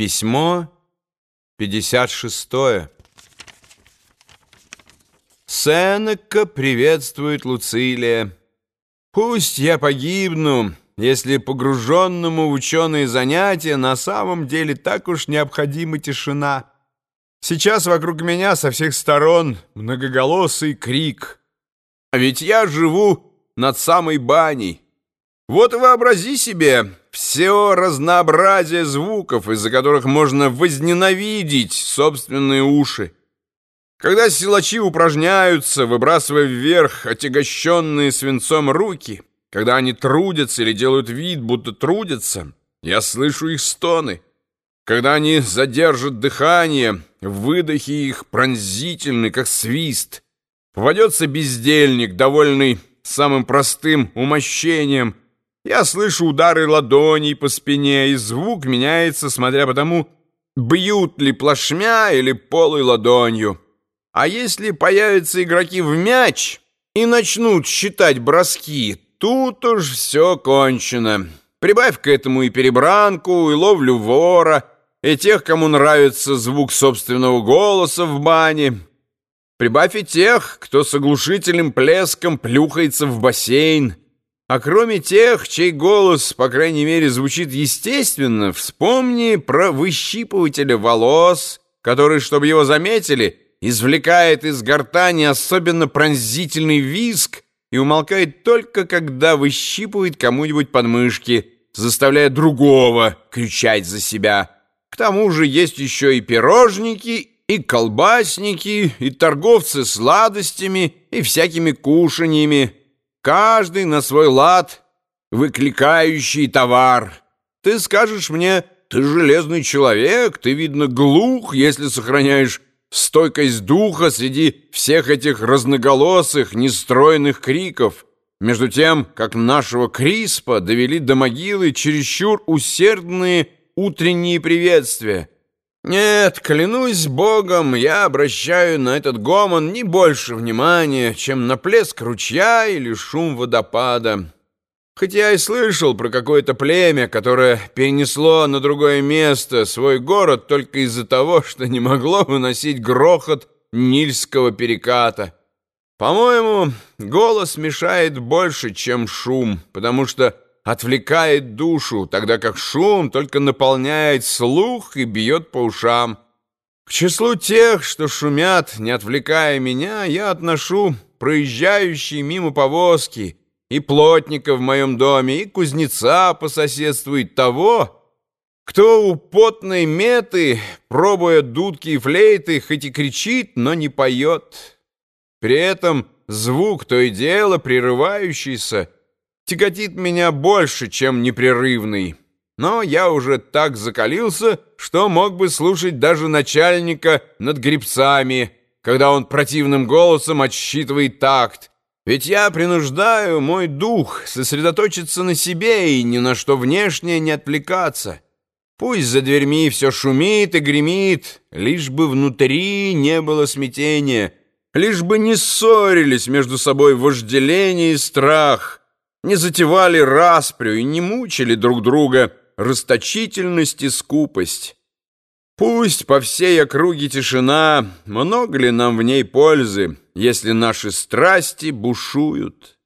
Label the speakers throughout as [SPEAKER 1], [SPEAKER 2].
[SPEAKER 1] Письмо 56. Сенека приветствует Луцилия. Пусть я погибну, если погруженному в ученые занятия на самом деле так уж необходима тишина. Сейчас вокруг меня со всех сторон многоголосый крик. А ведь я живу над самой баней. Вот вообрази себе все разнообразие звуков, из-за которых можно возненавидеть собственные уши. Когда силачи упражняются, выбрасывая вверх отягощенные свинцом руки, когда они трудятся или делают вид, будто трудятся, я слышу их стоны. Когда они задержат дыхание, выдохи их пронзительны, как свист. Попадется бездельник, довольный самым простым умощением, я слышу удары ладоней по спине, и звук меняется, смотря по тому, бьют ли плашмя или полой ладонью. А если появятся игроки в мяч и начнут считать броски, тут уж все кончено. Прибавь к этому и перебранку, и ловлю вора, и тех, кому нравится звук собственного голоса в бане. Прибавь и тех, кто с оглушительным плеском плюхается в бассейн. А кроме тех, чей голос, по крайней мере, звучит естественно, вспомни про выщипывателя волос, который, чтобы его заметили, извлекает из гортани особенно пронзительный визг и умолкает только, когда выщипывает кому-нибудь подмышки, заставляя другого кричать за себя. К тому же есть еще и пирожники, и колбасники, и торговцы сладостями, и всякими кушаньями, каждый на свой лад, выкликающий товар. Ты скажешь мне, ты железный человек, ты, видно, глух, если сохраняешь стойкость духа среди всех этих разноголосых, нестройных криков. Между тем, как нашего Криспа довели до могилы чересчур усердные утренние приветствия. Нет, клянусь Богом, я обращаю на этот гомон не больше внимания, чем на плеск ручья или шум водопада. Хотя я и слышал про какое-то племя, которое перенесло на другое место свой город только из-за того, что не могло выносить грохот Нильского переката. По-моему, голос мешает больше, чем шум, потому что отвлекает душу, тогда как шум только наполняет слух и бьет по ушам. К числу тех, что шумят, не отвлекая меня, я отношу проезжающие мимо повозки и плотника в моем доме, и кузнеца по соседству, и того, кто у потной меты, пробуя дудки и флейты, хоть и кричит, но не поет. При этом звук то и дело прерывающийся — тяготит меня больше, чем непрерывный. Но я уже так закалился, что мог бы слушать даже начальника над гребцами, когда он противным голосом отсчитывает такт. Ведь я принуждаю мой дух сосредоточиться на себе и ни на что внешнее не отвлекаться. Пусть за дверьми все шумит и гремит, лишь бы внутри не было смятения, лишь бы не ссорились между собой вожделение и страх» не затевали распрю и не мучили друг друга расточительность и скупость. Пусть по всей округе тишина, много ли нам в ней пользы, если наши страсти бушуют?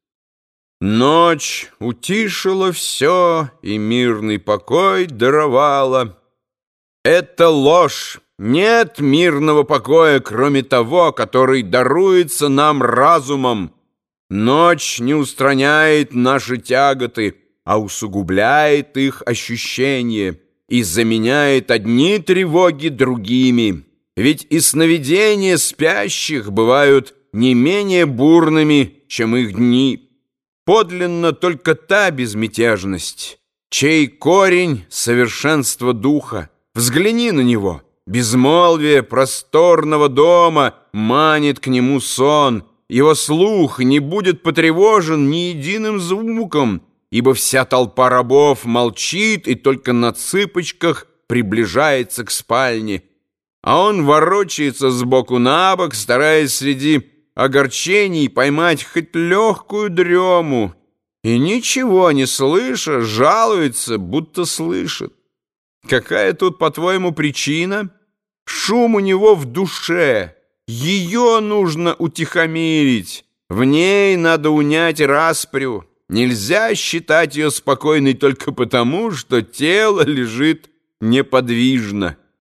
[SPEAKER 1] Ночь утишила все, и мирный покой даровала. Это ложь. Нет мирного покоя, кроме того, который даруется нам разумом, Ночь не устраняет наши тяготы, а усугубляет их ощущения и заменяет одни тревоги другими. Ведь и сновидения спящих бывают не менее бурными, чем их дни. Подлинно только та безмятежность, чей корень — совершенство духа. Взгляни на него. Безмолвие просторного дома манит к нему сон — его слух не будет потревожен ни единым звуком, ибо вся толпа рабов молчит и только на цыпочках приближается к спальне, а он ворочается сбоку на бок, стараясь среди огорчений поймать хоть легкую дрему, и ничего не слыша, жалуется, будто слышит. Какая тут, по-твоему, причина? Шум у него в душе. Ее нужно утихомирить. В ней надо унять распрю. Нельзя считать ее спокойной только потому, что тело лежит неподвижно.